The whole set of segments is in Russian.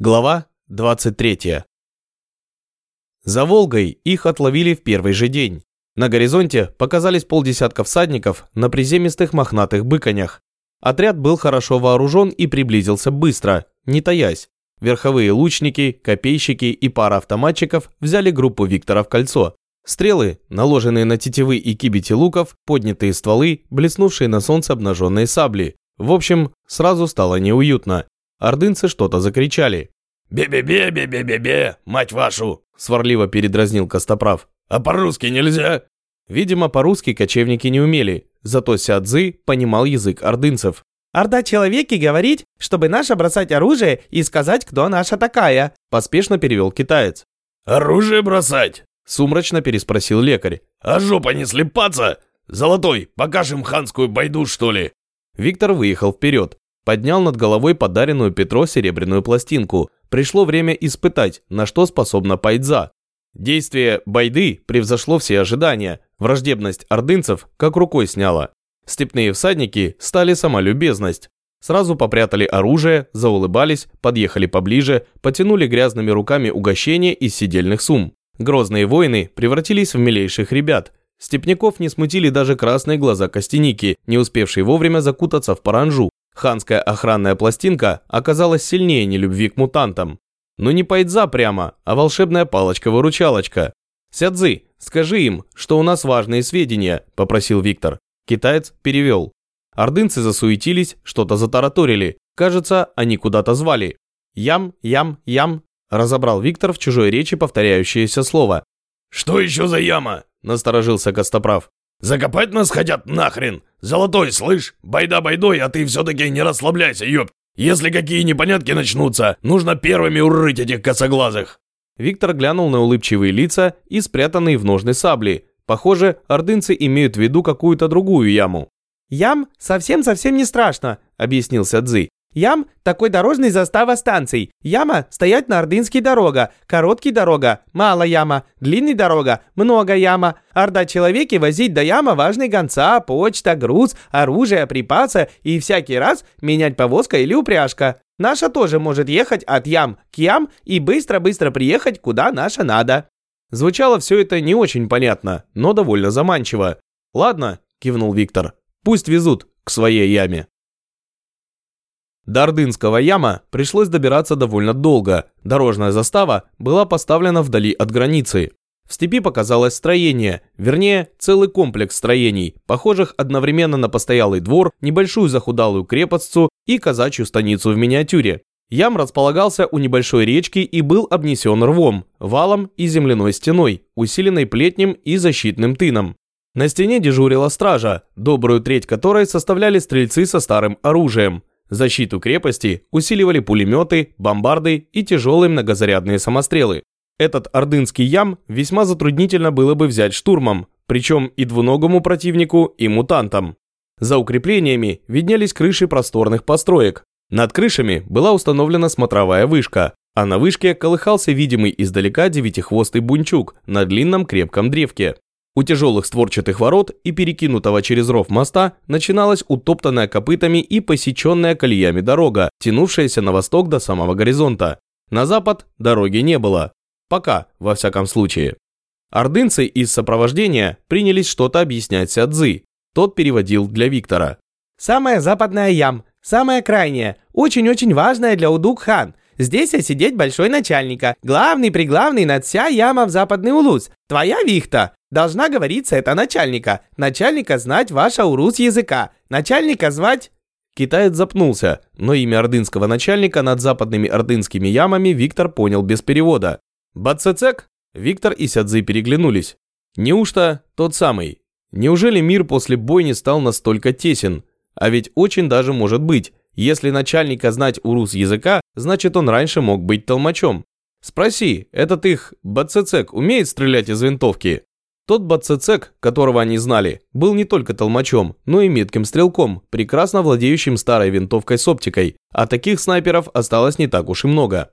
Глава 23. За Волгой их отловили в первый же день. На горизонте показались полдесятка всадников на приземистых мохнатых быконях. Отряд был хорошо вооружен и приблизился быстро, не таясь. Верховые лучники, копейщики и пара автоматчиков взяли группу Виктора в кольцо. Стрелы, наложенные на тетивы и кибити луков, поднятые стволы, блеснувшие на солнце обнаженные сабли. В общем, сразу стало неуютно. Ордынцы что-то закричали. «Бе-бе-бе, бе-бе-бе-бе, мать вашу!» – сварливо передразнил Костоправ. «А по-русски нельзя?» Видимо, по-русски кочевники не умели, зато Сядзы понимал язык ордынцев. «Орда человеки говорит, чтобы наше бросать оружие и сказать, кто наша такая», – поспешно перевел китаец. «Оружие бросать?» – сумрачно переспросил лекарь. «А жопа не слепаться? Золотой, покажем ханскую байду, что ли?» Виктор выехал вперед поднял над головой подаренную Петро серебряную пластинку. Пришло время испытать, на что способна Пайдза. Действие Байды превзошло все ожидания. Враждебность ордынцев как рукой сняло. Степные всадники стали сама любезность. Сразу попрятали оружие, заулыбались, подъехали поближе, потянули грязными руками угощения из сидельных сумм. Грозные воины превратились в милейших ребят. Степняков не смутили даже красные глаза костяники, не успевшие вовремя закутаться в паранжу. Ханская охранная пластинка оказалась сильнее нелюбви к мутантам. Но не пайдза прямо, а волшебная палочка-выручалочка. «Сядзы, скажи им, что у нас важные сведения», – попросил Виктор. Китаец перевел. Ордынцы засуетились, что-то затараторили. Кажется, они куда-то звали. «Ям, ям, ям», – разобрал Виктор в чужой речи повторяющееся слово. «Что еще за яма?» – насторожился Костоправ. Закопать нас хотят нахрен? Золотой, слышь? Байда байдой, а ты все-таки не расслабляйся, ёпт. Если какие непонятки начнутся, нужно первыми урыть этих косоглазых. Виктор глянул на улыбчивые лица и спрятанные в ножны сабли. Похоже, ордынцы имеют в виду какую-то другую яму. «Ям совсем-совсем не страшно», — объяснил Сядзы. Ям – такой дорожный застава станций. Яма – стоять на Ордынский дорога. Короткий дорога – мало яма. Длинный дорога – много яма. Орда человеки возить до яма важный гонца, почта, груз, оружие, припасы и всякий раз менять повозка или упряжка. Наша тоже может ехать от ям к ям и быстро-быстро приехать куда наша надо. Звучало все это не очень понятно, но довольно заманчиво. «Ладно», – кивнул Виктор, – «пусть везут к своей яме». До Ордынского яма пришлось добираться довольно долго. Дорожная застава была поставлена вдали от границы. В степи показалось строение, вернее, целый комплекс строений, похожих одновременно на постоялый двор, небольшую захудалую крепостцу и казачью станицу в миниатюре. Ям располагался у небольшой речки и был обнесен рвом, валом и земляной стеной, усиленной плетнем и защитным тыном. На стене дежурила стража, добрую треть которой составляли стрельцы со старым оружием. Защиту крепости усиливали пулеметы, бомбарды и тяжелые многозарядные самострелы. Этот ордынский ям весьма затруднительно было бы взять штурмом, причем и двуногому противнику, и мутантам. За укреплениями виднелись крыши просторных построек. Над крышами была установлена смотровая вышка, а на вышке колыхался видимый издалека девятихвостый бунчук на длинном крепком древке. У тяжелых створчатых ворот и перекинутого через ров моста начиналась утоптанная копытами и посеченная колеями дорога, тянувшаяся на восток до самого горизонта. На запад дороги не было. Пока, во всяком случае. Ордынцы из сопровождения принялись что-то объяснять Сядзы. Тот переводил для Виктора. «Самая западная ям, самая крайняя, очень-очень важная для Удук-хан. Здесь сидеть большой начальника, главный-приглавный над вся яма в западный улус. Твоя вихта. Должна говориться это начальника. Начальника знать ваша урус языка. Начальника звать... Китаец запнулся, но имя ордынского начальника над западными ордынскими ямами Виктор понял без перевода. Бацецек? Виктор и Сядзы переглянулись. Неужто тот самый? Неужели мир после бойни стал настолько тесен? А ведь очень даже может быть. Если начальника знать урус языка, значит он раньше мог быть толмачом. Спроси, этот их Бацецек умеет стрелять из винтовки? Тот Бацецек, которого они знали, был не только толмачом, но и метким стрелком, прекрасно владеющим старой винтовкой с оптикой, а таких снайперов осталось не так уж и много.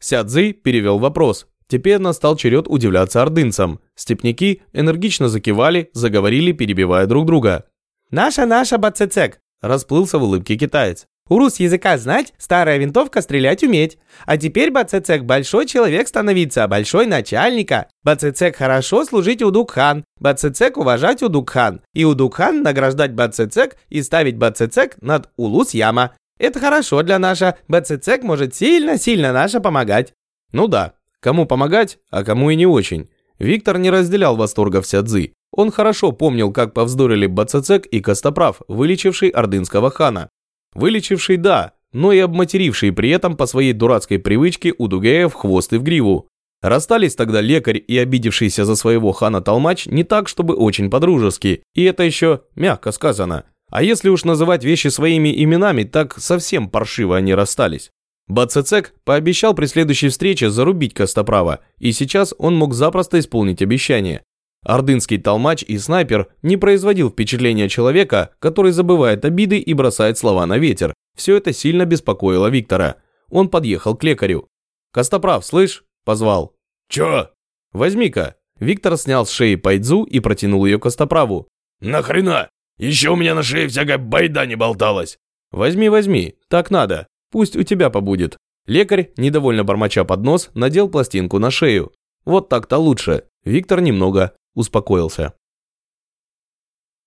Сядзы перевел вопрос. Теперь настал черед удивляться ордынцам. Степняки энергично закивали, заговорили, перебивая друг друга. «Наша-наша Бацецек!» – расплылся в улыбке китаец. Урус языка знать, старая винтовка стрелять уметь. А теперь Бацецек большой человек становиться, большой начальника. Бацецек хорошо служить у Дукхан, Бацецек уважать у Дукхан, и у Дукхан награждать Бацецек и ставить Бацецек над Улус Яма. Это хорошо для наша, Бацецек может сильно-сильно наша помогать. Ну да, кому помогать, а кому и не очень. Виктор не разделял восторга Сядзы. Он хорошо помнил, как повздорили Бацецек и Костоправ, вылечивший ордынского хана. Вылечивший, да, но и обматеривший при этом по своей дурацкой привычке у Дугея в хвост и в гриву. Расстались тогда лекарь и обидевшийся за своего хана Толмач не так, чтобы очень подружески, и это еще мягко сказано. А если уж называть вещи своими именами, так совсем паршиво они расстались. Бацецек пообещал при следующей встрече зарубить Костоправа, и сейчас он мог запросто исполнить обещание. Ордынский толмач и снайпер не производил впечатления человека, который забывает обиды и бросает слова на ветер. Все это сильно беспокоило Виктора. Он подъехал к лекарю. «Костоправ, слышь?» – позвал. «Чё?» «Возьми-ка». Виктор снял с шеи пайдзу и протянул ее Костоправу. «Нахрена? Еще у меня на шее всякая байда не болталась». «Возьми, возьми, так надо. Пусть у тебя побудет». Лекарь, недовольно бормоча под нос, надел пластинку на шею. Вот так-то лучше. Виктор немного успокоился.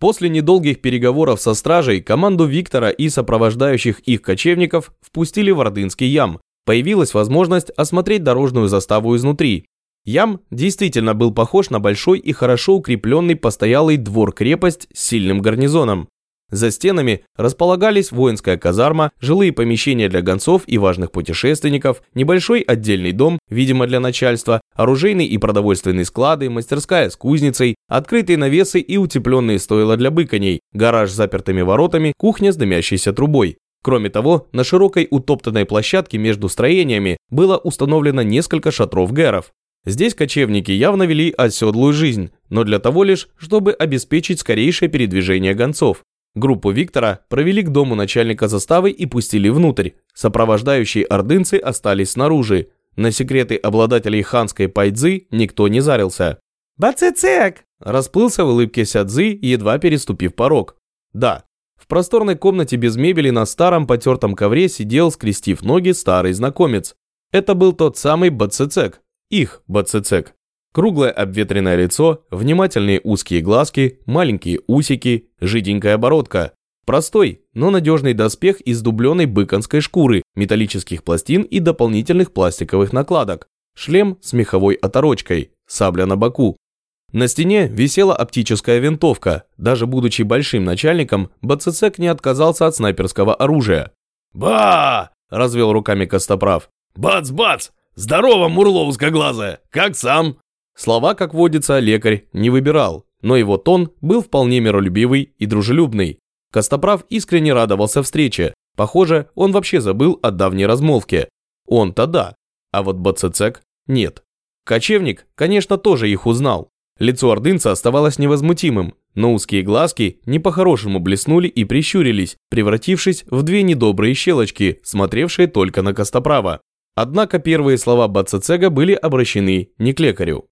После недолгих переговоров со стражей команду Виктора и сопровождающих их кочевников впустили в Ордынский ям. Появилась возможность осмотреть дорожную заставу изнутри. Ям действительно был похож на большой и хорошо укрепленный постоялый двор-крепость с сильным гарнизоном. За стенами располагались воинская казарма, жилые помещения для гонцов и важных путешественников, небольшой отдельный дом, видимо для начальства, оружейный и продовольственный склады, мастерская с кузницей, открытые навесы и утепленные стойла для быконей, гараж с запертыми воротами, кухня с дымящейся трубой. Кроме того, на широкой утоптанной площадке между строениями было установлено несколько шатров гэров. Здесь кочевники явно вели оседлую жизнь, но для того лишь, чтобы обеспечить скорейшее передвижение гонцов. Группу Виктора провели к дому начальника заставы и пустили внутрь. Сопровождающие ордынцы остались снаружи. На секреты обладателей ханской пайдзы никто не зарился. «Бацецек!» Расплылся в улыбке Сядзы, едва переступив порог. Да, в просторной комнате без мебели на старом потертом ковре сидел, скрестив ноги, старый знакомец. Это был тот самый Бацецек. Их Бацецек. Круглое обветренное лицо, внимательные узкие глазки, маленькие усики, жиденькая оборотка. Простой, но надежный доспех из дубленой быконской шкуры, металлических пластин и дополнительных пластиковых накладок. Шлем с меховой оторочкой, сабля на боку. На стене висела оптическая винтовка. Даже будучи большим начальником, Бацецек не отказался от снайперского оружия. «Ба!» – развел руками Костоправ. «Бац-бац! Здорово, Мурло узкоглазая! Как сам?» Слова, как водится, лекарь не выбирал, но его тон был вполне миролюбивый и дружелюбный. Костоправ искренне радовался встрече. Похоже, он вообще забыл о давней размолвке. Он-то да, а вот Бацецек нет. Кочевник, конечно, тоже их узнал. Лицо ордынца оставалось невозмутимым, но узкие глазки не по-хорошему блеснули и прищурились, превратившись в две недобрые щелочки, смотревшие только на Костоправа. Однако первые слова Бацецега были обращены не к лекарю.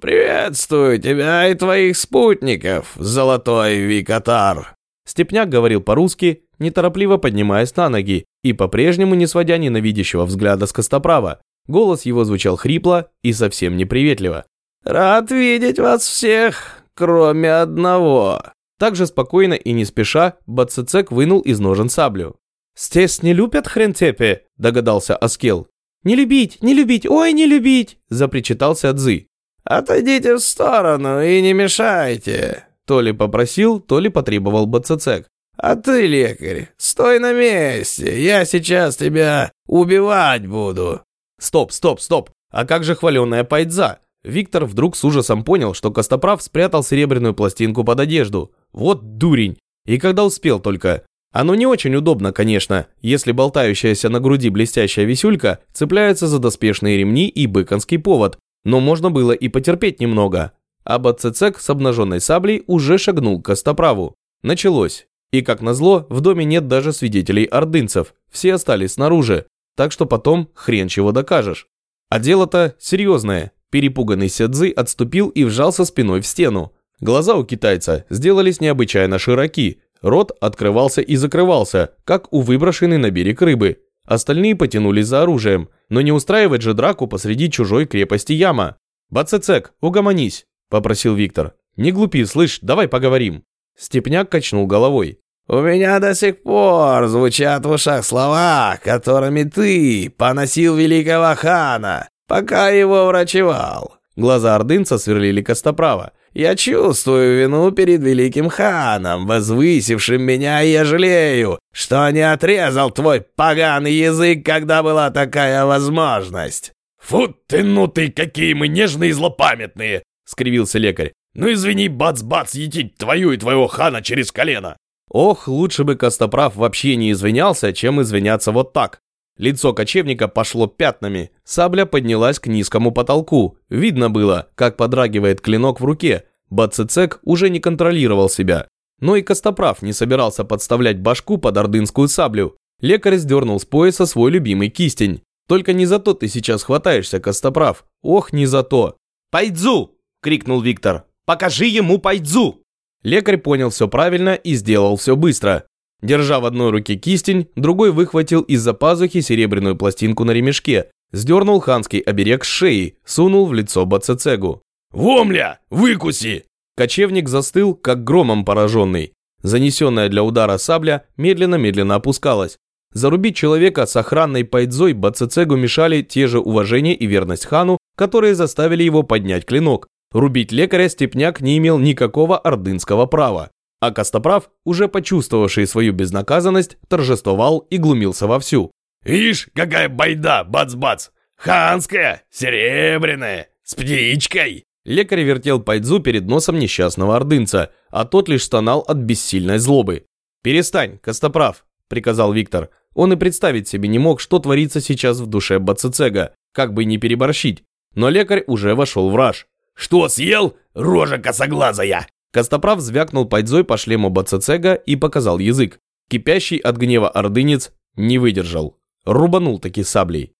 «Приветствую тебя и твоих спутников, золотой Викатар!» Степняк говорил по-русски, неторопливо поднимаясь на ноги и по-прежнему не сводя ненавидящего взгляда с Костоправа. Голос его звучал хрипло и совсем неприветливо. «Рад видеть вас всех, кроме одного!» Также спокойно и не спеша Бацецек вынул из ножен саблю. «Здесь не любят хрентепе», – догадался Аскел. «Не любить, не любить, ой, не любить!» – запричитался Цзы. «Отойдите в сторону и не мешайте!» То ли попросил, то ли потребовал Бацецек. «А ты, лекарь, стой на месте, я сейчас тебя убивать буду!» Стоп, стоп, стоп! А как же хваленая пайдза? Виктор вдруг с ужасом понял, что Костоправ спрятал серебряную пластинку под одежду. Вот дурень! И когда успел только. Оно не очень удобно, конечно, если болтающаяся на груди блестящая висюлька цепляется за доспешные ремни и быконский повод, но можно было и потерпеть немного. А Бацецек с обнаженной саблей уже шагнул к Костоправу. Началось. И как назло, в доме нет даже свидетелей ордынцев, все остались снаружи, так что потом хрен чего докажешь. А дело-то серьезное. Перепуганный Сядзы отступил и вжался спиной в стену. Глаза у китайца сделались необычайно широки, Рот открывался и закрывался, как у выброшенной на берег рыбы. Остальные потянулись за оружием, но не устраивать же драку посреди чужой крепости яма. «Бацецек, угомонись», – попросил Виктор. «Не глупи, слышь, давай поговорим». Степняк качнул головой. «У меня до сих пор звучат в ушах слова, которыми ты поносил великого хана, пока его врачевал». Глаза ордынца сверлили костоправа. «Я чувствую вину перед великим ханом, возвысившим меня, и я жалею, что не отрезал твой поганый язык, когда была такая возможность». «Фу ты, ну ты, какие мы нежные и злопамятные!» — скривился лекарь. «Ну извини, бац-бац, етить твою и твоего хана через колено!» Ох, лучше бы Костоправ вообще не извинялся, чем извиняться вот так. Лицо кочевника пошло пятнами, сабля поднялась к низкому потолку. Видно было, как подрагивает клинок в руке. Бацицек уже не контролировал себя. Но и Костоправ не собирался подставлять башку под ордынскую саблю. Лекарь сдернул с пояса свой любимый кистень. Только не за то ты сейчас хватаешься, Костоправ. Ох, не за то. «Пайдзу!» – крикнул Виктор. «Покажи ему пайдзу!» Лекарь понял все правильно и сделал все быстро. Держа в одной руке кистень, другой выхватил из-за пазухи серебряную пластинку на ремешке, сдернул ханский оберег с шеи, сунул в лицо Бацецегу. «Вомля! Выкуси!» Кочевник застыл, как громом пораженный. Занесенная для удара сабля медленно-медленно опускалась. Зарубить человека с охранной пайдзой Бацецегу мешали те же уважение и верность хану, которые заставили его поднять клинок. Рубить лекаря Степняк не имел никакого ордынского права. А Костоправ, уже почувствовавший свою безнаказанность, торжествовал и глумился вовсю. «Ишь, какая байда, бац-бац! Ханская, серебряная, с птичкой!» Лекарь вертел пайдзу перед носом несчастного ордынца, а тот лишь стонал от бессильной злобы. «Перестань, Костоправ», — приказал Виктор. Он и представить себе не мог, что творится сейчас в душе Бацицега, как бы не переборщить. Но лекарь уже вошел в раж. «Что съел, рожа косоглазая?» Костоправ звякнул пайдзой по шлему Бацицега и показал язык. Кипящий от гнева ордынец не выдержал. Рубанул таки саблей.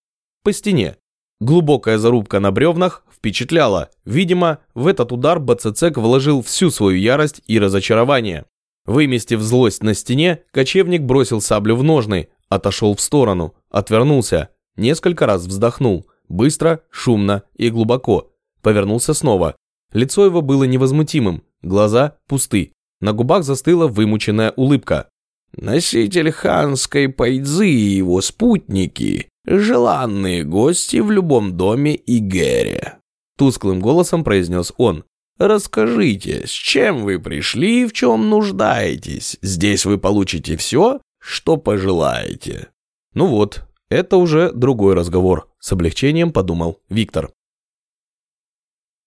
По стене. Глубокая зарубка на бревнах впечатляла. Видимо, в этот удар Бацицег вложил всю свою ярость и разочарование. Выместив злость на стене, кочевник бросил саблю в ножны, отошел в сторону, отвернулся, несколько раз вздохнул, быстро, шумно и глубоко. Повернулся снова. Лицо его было невозмутимым, глаза пусты. На губах застыла вымученная улыбка. «Носитель ханской пайдзы и его спутники – желанные гости в любом доме Игере», – тусклым голосом произнес он. «Расскажите, с чем вы пришли и в чем нуждаетесь? Здесь вы получите все, что пожелаете». Ну вот, это уже другой разговор, с облегчением подумал Виктор.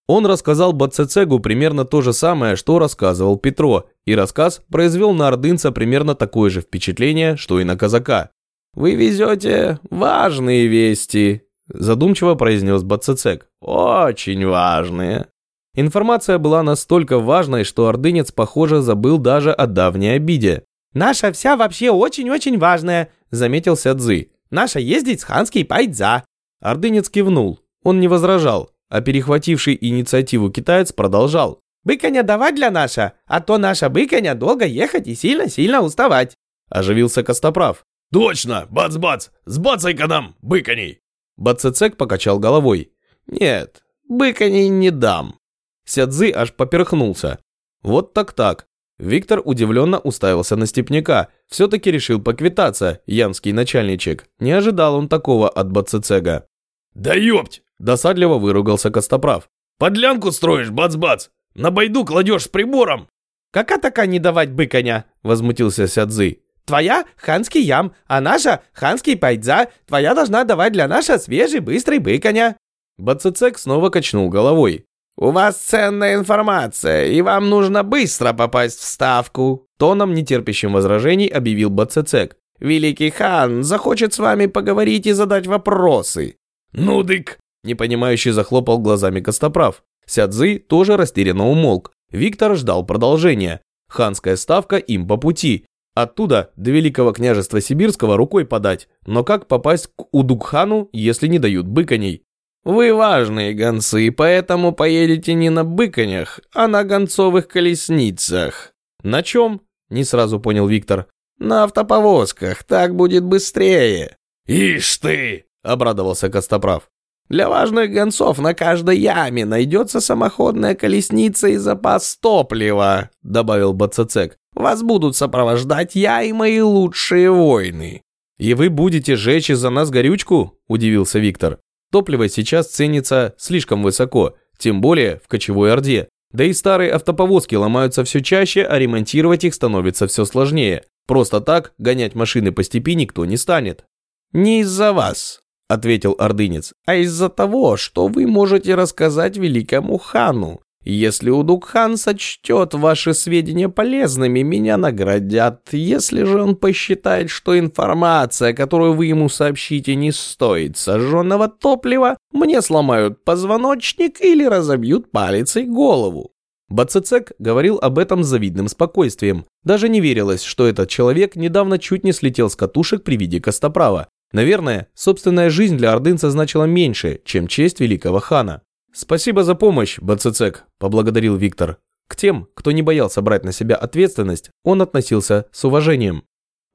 Он рассказал Бацецегу примерно то же самое, что рассказывал Петро, и рассказ произвел на ордынца примерно такое же впечатление, что и на казака. «Вы везете важные вести», – задумчиво произнес Бацецег. «Очень важные». Информация была настолько важной, что ордынец, похоже, забыл даже о давней обиде. «Наша вся вообще очень-очень важная», – заметил Сядзы. «Наша ездить с ханский пайдза». Ордынец кивнул. Он не возражал а перехвативший инициативу китаец продолжал. «Быконя давать для наша, а то наша быконя долго ехать и сильно-сильно уставать». Оживился Костоправ. «Точно! Бац-бац! Сбацай-ка нам, быконей!» Бацецек покачал головой. «Нет, быконей не дам». Сядзы аж поперхнулся. Вот так-так. Виктор удивленно уставился на степняка. Все-таки решил поквитаться, янский начальничек. Не ожидал он такого от Бацецега. «Да ёпть! Досадливо выругался Костоправ. «Подлянку строишь, бац-бац! На байду кладешь с прибором!» «Кака така не давать быконя?» – возмутился Сядзы. «Твоя – ханский ям, а наша – ханский пайдза. Твоя должна давать для наша свежий, быстрый быконя». Бацецек снова качнул головой. «У вас ценная информация, и вам нужно быстро попасть в ставку», тоном, нетерпящим возражений, объявил Бацецек. «Великий хан захочет с вами поговорить и задать вопросы». «Ну дык, Непонимающий захлопал глазами Костоправ. Сядзы тоже растерянно умолк. Виктор ждал продолжения. Ханская ставка им по пути. Оттуда до Великого княжества Сибирского рукой подать. Но как попасть к Удукхану, если не дают быконей? «Вы важные гонцы, поэтому поедете не на быконях, а на гонцовых колесницах». «На чем?» Не сразу понял Виктор. На автоповозках, так будет быстрее. Ишь ты, обрадовался Костоправ. Для важных гонцов на каждой яме найдется самоходная колесница и запас топлива, добавил Бацацек. Вас будут сопровождать я и мои лучшие воины. И вы будете жечь из-за нас горючку? Удивился Виктор. Топливо сейчас ценится слишком высоко, тем более в кочевой орде. Да и старые автоповозки ломаются все чаще, а ремонтировать их становится все сложнее. Просто так гонять машины по степи никто не станет. Не из-за вас, — ответил ордынец, — «а из-за того, что вы можете рассказать великому хану. Если Удукхан сочтет ваши сведения полезными, меня наградят. Если же он посчитает, что информация, которую вы ему сообщите, не стоит сожженного топлива, мне сломают позвоночник или разобьют палец голову». Бацецек говорил об этом с завидным спокойствием. Даже не верилось, что этот человек недавно чуть не слетел с катушек при виде Костоправа. Наверное, собственная жизнь для ордынца значила меньше, чем честь великого хана. «Спасибо за помощь, Бацицек», – поблагодарил Виктор. К тем, кто не боялся брать на себя ответственность, он относился с уважением.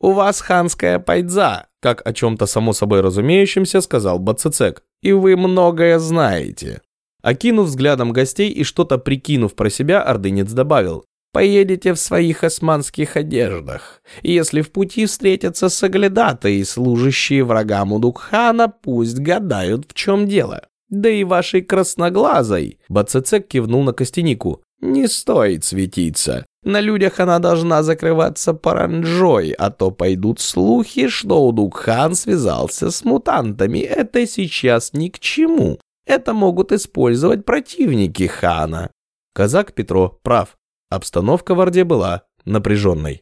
«У вас ханская пайдза», – как о чем-то само собой разумеющемся сказал Бацицек. «И вы многое знаете». Окинув взглядом гостей и что-то прикинув про себя, ордынец добавил. Поедете в своих османских одеждах. Если в пути встретятся соглядатые, служащие врагам Удукхана, пусть гадают, в чем дело. Да и вашей красноглазой, Бацецек кивнул на костянику, не стоит светиться. На людях она должна закрываться паранджой, а то пойдут слухи, что Удукхан связался с мутантами. Это сейчас ни к чему. Это могут использовать противники хана. Казак Петро прав. Обстановка в Орде была напряженной.